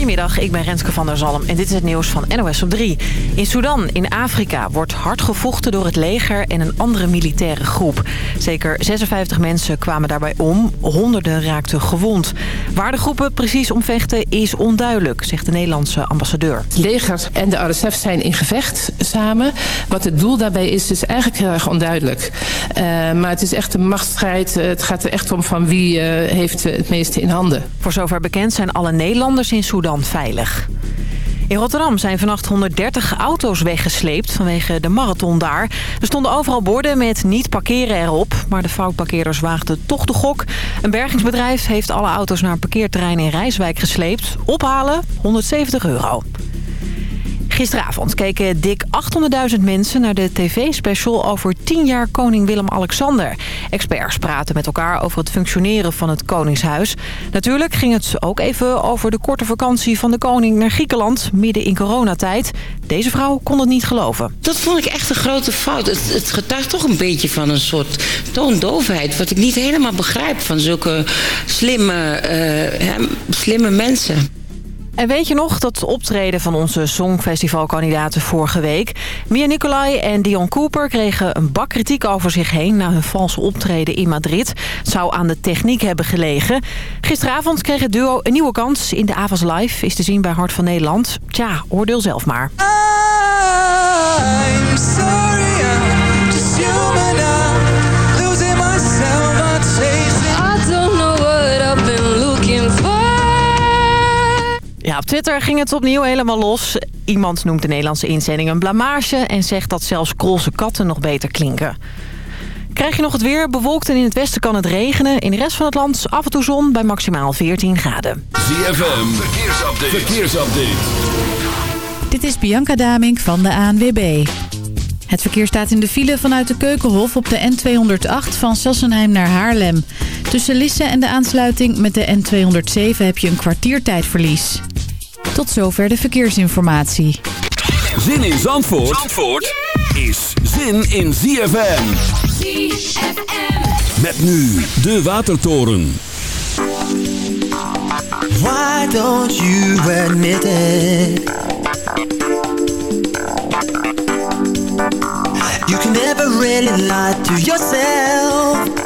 Goedemiddag, ik ben Renske van der Zalm en dit is het nieuws van NOS op 3. In Sudan, in Afrika, wordt hard gevochten door het leger en een andere militaire groep. Zeker 56 mensen kwamen daarbij om, honderden raakten gewond. Waar de groepen precies om vechten is onduidelijk, zegt de Nederlandse ambassadeur. Het leger en de RSF zijn in gevecht samen. Wat het doel daarbij is, is eigenlijk heel erg onduidelijk. Uh, maar het is echt een machtsstrijd. Het gaat er echt om van wie uh, heeft het meeste in handen. Voor zover bekend zijn alle Nederlanders in Sudan veilig. In Rotterdam zijn vannacht 130 auto's weggesleept vanwege de marathon daar. Er stonden overal borden met niet parkeren erop. Maar de foutparkeerders waagden toch de gok. Een bergingsbedrijf heeft alle auto's naar een parkeerterrein in Rijswijk gesleept. Ophalen 170 euro. Gisteravond keken dik 800.000 mensen naar de tv-special over 10 jaar koning Willem-Alexander. Experts praten met elkaar over het functioneren van het koningshuis. Natuurlijk ging het ook even over de korte vakantie van de koning naar Griekenland, midden in coronatijd. Deze vrouw kon het niet geloven. Dat vond ik echt een grote fout. Het, het getuigt toch een beetje van een soort toondoofheid, wat ik niet helemaal begrijp van zulke slimme, uh, slimme mensen. En weet je nog dat optreden van onze Songfestivalkandidaten vorige week? Mia Nicolai en Dion Cooper kregen een bak kritiek over zich heen... na hun valse optreden in Madrid. Het zou aan de techniek hebben gelegen. Gisteravond kreeg het duo een nieuwe kans. In de Avas Live is te zien bij Hart van Nederland. Tja, oordeel zelf maar. Op Twitter ging het opnieuw helemaal los. Iemand noemt de Nederlandse inzending een blamage... en zegt dat zelfs Krolse katten nog beter klinken. Krijg je nog het weer? Bewolkt en in het westen kan het regenen. In de rest van het land af en toe zon bij maximaal 14 graden. ZFM, verkeersupdate. verkeersupdate. Dit is Bianca Damink van de ANWB. Het verkeer staat in de file vanuit de Keukenhof op de N208 van Sassenheim naar Haarlem. Tussen Lisse en de aansluiting met de N207 heb je een kwartiertijdverlies. Tot zover de verkeersinformatie. Zin in Zandvoort, Zandvoort is zin in ZFM. ZFM. Met nu de Watertoren. Why don't you admit it? You can never really lie to yourself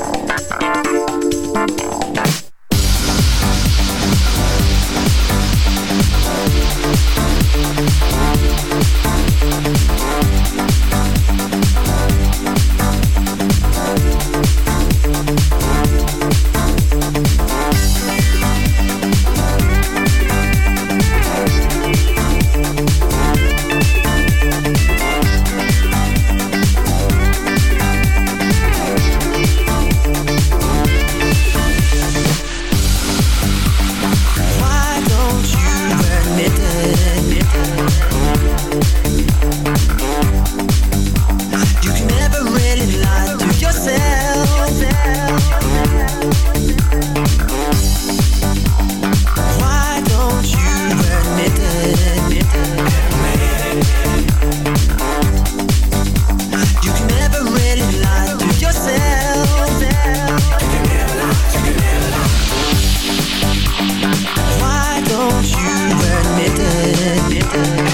da da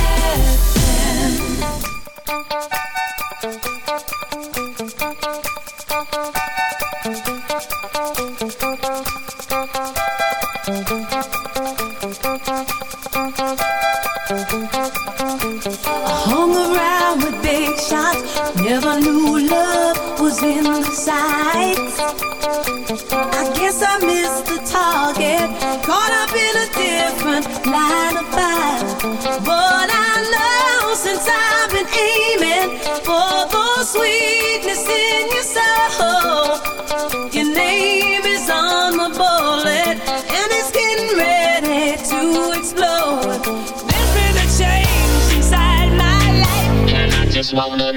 Swallow.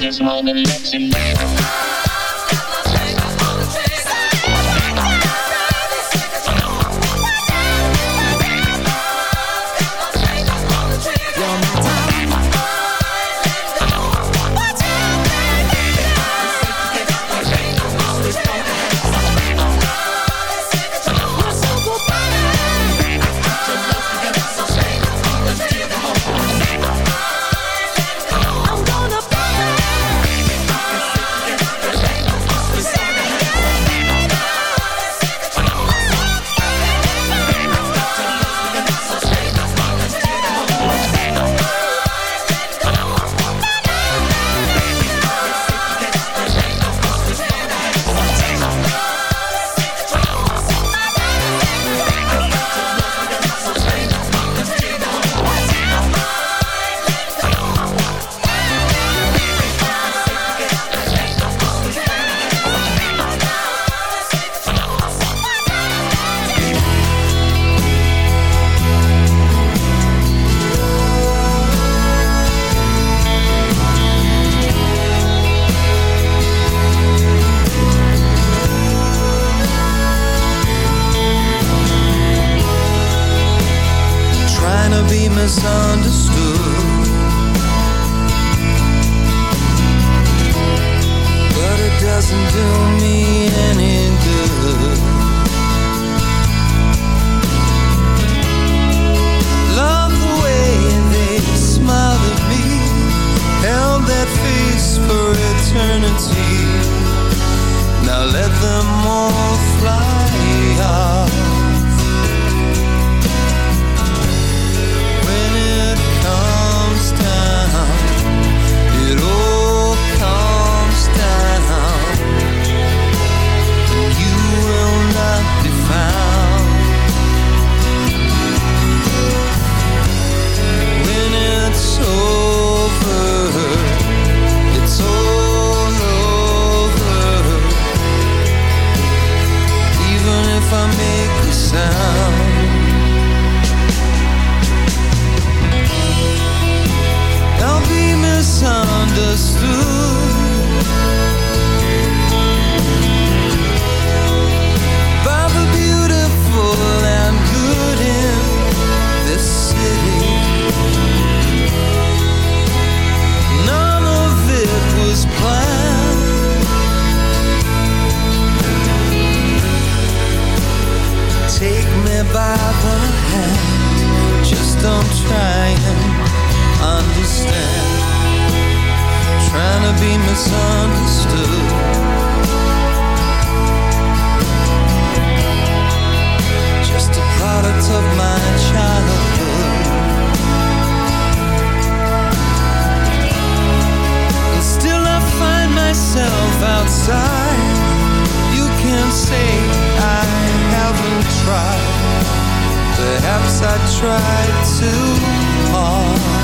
There's many ups and downs. Now let them all fly high. by the beautiful and good in this city. None of it was planned. Take me by the hand, just don't try and understand trying to be misunderstood. Just a product of my childhood. And still I find myself outside. You can't say I haven't tried. Perhaps I tried too hard.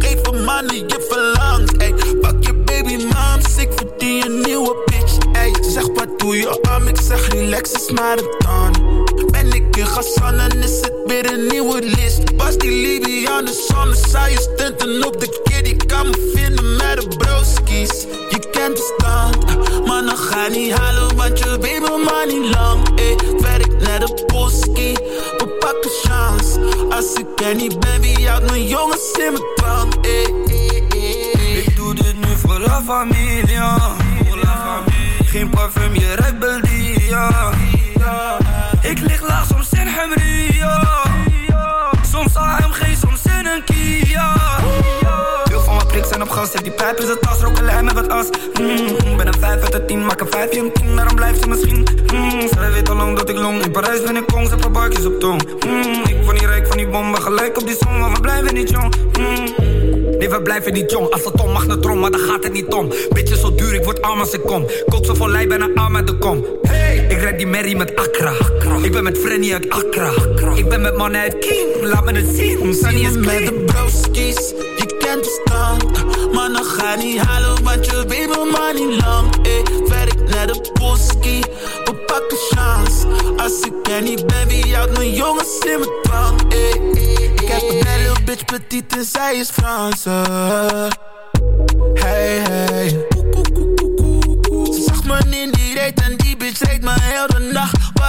Dan geven mannen je verlangt. Ey, pak je baby mom, ik verdien een nieuwe bitch. Ey, zeg wat doe je arm, ik zeg relax is maar een dan. Ben ik in Gassan en is het weer een nieuwe list. Was die Libyan de zon, saaie stunten op de kid. Ik kan me vinden met de broskies. Je kent de stand, mannen ga niet halen, want je weet me maar niet lang. Ey, werk naar de boski, we pakken Als ik er niet ben, wie houdt mijn jongens in mijn dwang? Ey, ey, ey. Ik doe dit nu voor la familia. Geen parfum, je ruikt Beldia. Ik lig laag soms in Hamria. Van zijn op gas, zet die pijp in zijn tas, roken lijn met wat as. Mm, ben een 5 uit de 10, maak een 5 een 10, daarom blijft ze misschien. Mm, zij weet al lang dat ik long, in Parijs ben ik kong, zet paar barkjes op tong. Mm, ik word niet rijk van die bommen, gelijk op die som, maar we blijven niet jong. Mm. Nee, we blijven niet jong. Als het om mag naar trom, maar dan gaat het niet om. Beetje zo duur, ik word arm als ik kom. Kook zo vol lijn, bijna arm uit de kom. Hey, ik red die Mary met Accra. Ik ben met Frenny uit Accra. Ik ben met mannen uit King, laat me het zien. Sunny is met clean. de broskies, je kent de stand. Mannen ga niet halen, want je weet me maar niet lang. Ey, werk naar de boski, we pakken chance. Als ik er niet ben, wie houdt mijn jongens in mijn ey, ik heb een little bitch petite en zij is Franse. Hey, hey. Ze zag me in die reet en die bitch reed me heel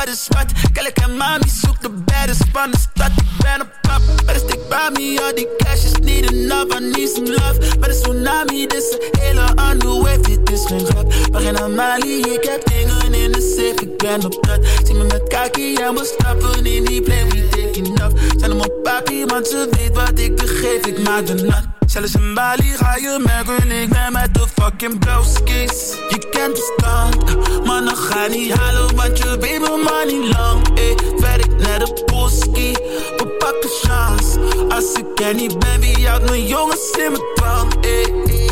de nacht. Wat is wat? Kijk en mami zoek de baddest van de stad. Ik ben op pap, maar stick bij me. Al die cash is niet enough, I need some love. Maar de tsunami, dit is een hele andere wave. Dit is geen grap, maar geen Amali. Ik heb dingen in de safe, ik ben op dat. Zie me met kaki en we stappen in die plane. We take enough. Zijn hem op papi, want ze weet wat ik begeef. Ik maak de nat. Zelfs in Bali ga je merken, ik ben met de fucking broskies. Je kent de stand, maar dan ga niet halen, want je weet me maar niet lang. Eh, werk naar de poski, we pakken chance. Als ik er niet ben, wie houdt mijn jongens in mijn? Eh, eh,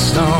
Stone.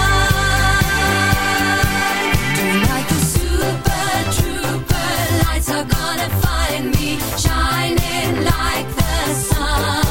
shining like the sun.